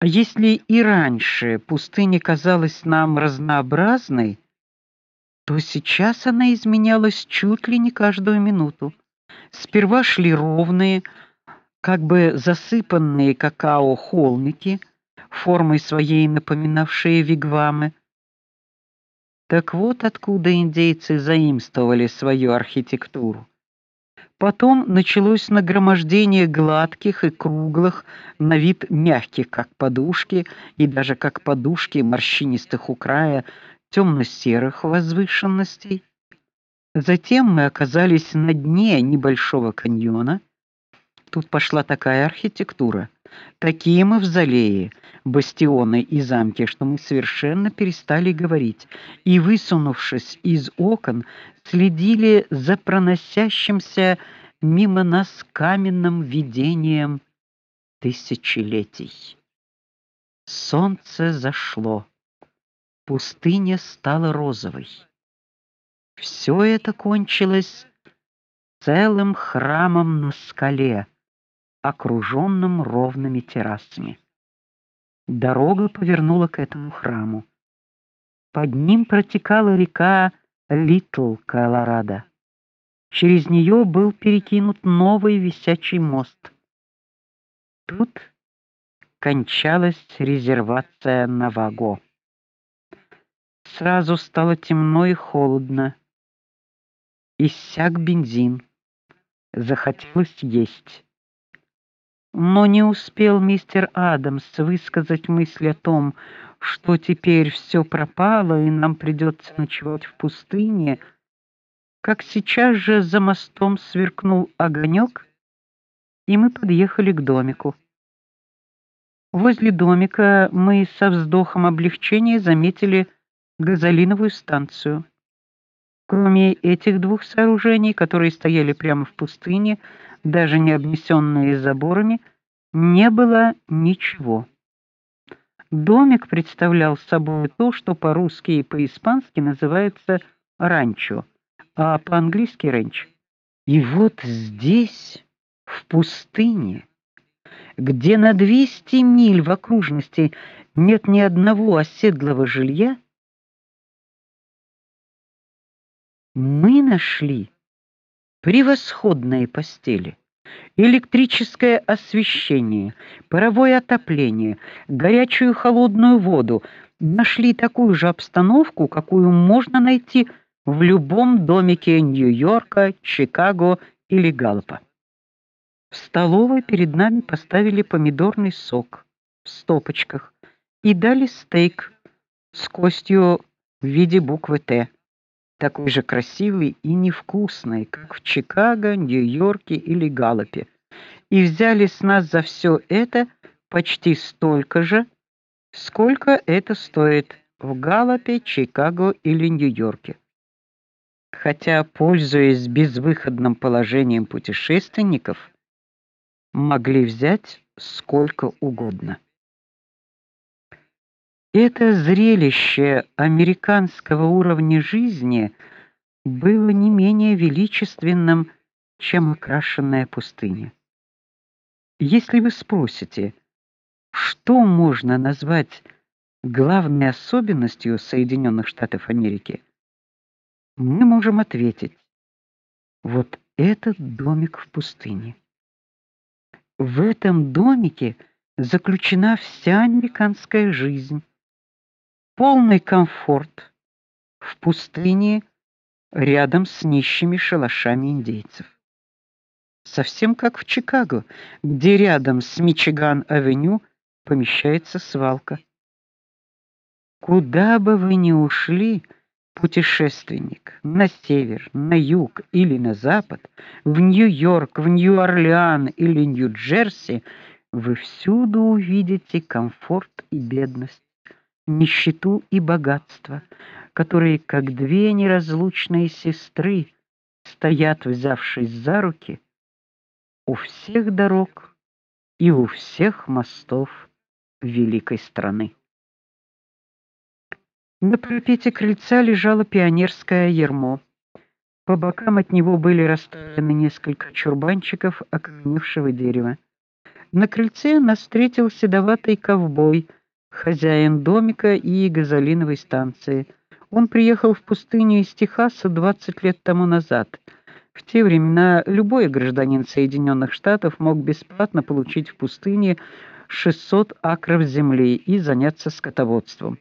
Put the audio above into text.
А если и раньше пустыня казалась нам разнообразной, то сейчас она изменялась чуть ли не каждую минуту. Сперва шли ровные, как бы засыпанные какао холмики, формой своей напоминавшие вигвамы. Так вот откуда индейцы заимствовали свою архитектуру. Потом началось нагромождение гладких и круглых, на вид мягких, как подушки, и даже как подушки морщинистых у края темно серых возвышенностей. Затем мы оказались на дне небольшого каньона. Тут пошла такая архитектура, такие мавзолеи, бастионы и замки, что мы совершенно перестали говорить и высунувшись из окон, следили за проносящимся мимо нас каменным видением тысячелетий. Солнце зашло. Пустыня стала розовой. Все это кончилось целым храмом на скале, окруженным ровными террасами. Дорога повернула к этому храму. Под ним протекала река Литл Колорадо. Через нее был перекинут новый висячий мост. Тут кончалась резервация Наваго. Сразу стало темно и холодно иссяк бензин. Захотелось есть. Но не успел мистер Адамс высказать мысль о том, что теперь все пропало и нам придется ночевать в пустыне, как сейчас же за мостом сверкнул огонек, и мы подъехали к домику. Возле домика мы со вздохом облегчения заметили газолиновую станцию. Кроме этих двух сооружений, которые стояли прямо в пустыне, даже не обнесенные заборами, не было ничего. Домик представлял собой то, что по-русски и по-испански называется ранчо, а по-английски ренч. И вот здесь, в пустыне, где на 200 миль в окружности нет ни одного оседлого жилья, мы нашли превосходные постели, электрическое освещение, паровое отопление, горячую и холодную воду. Нашли такую же обстановку, какую можно найти в любом домике Нью-Йорка, Чикаго или Галлопа. В столовой перед нами поставили помидорный сок в стопочках и дали стейк с костью в виде буквы Т такой же красивый и невкусный, как в Чикаго, Нью-Йорке или Галлопе. И взяли с нас за все это почти столько же, сколько это стоит в Галлопе, Чикаго или Нью-Йорке. Хотя, пользуясь безвыходным положением путешественников, могли взять сколько угодно. Это зрелище американского уровня жизни было не менее величественным, чем окрашенная пустыня. Если вы спросите, что можно назвать главной особенностью Соединенных Штатов Америки, мы можем ответить: вот этот домик в пустыне. В этом домике заключена вся американская жизнь полный комфорт в пустыне рядом с нищими шалашами индейцев. Совсем как в Чикаго, где рядом с Мичиган-авеню помещается свалка. Куда бы вы ни ушли, путешественник, на север, на юг или на запад, в Нью-Йорк, в Нью-Орлеан или Нью-Джерси, вы всюду увидите комфорт и бедность нищету и богатство, которые как две неразлучные сестры стоят, взявшись за руки, у всех дорог и у всех мостов великой страны. На парапете крыльца лежало пионерское ярмо. По бокам от него были расставлены несколько чурбанчиков окаменевшего дерева. На крыльце нас встретил седоватый ковбой, хозяин домика и газолиновой станции. Он приехал в пустыню из Техаса 20 лет тому назад. В те времена любой гражданин Соединенных Штатов мог бесплатно получить в пустыне 600 акров земли и заняться скотоводством.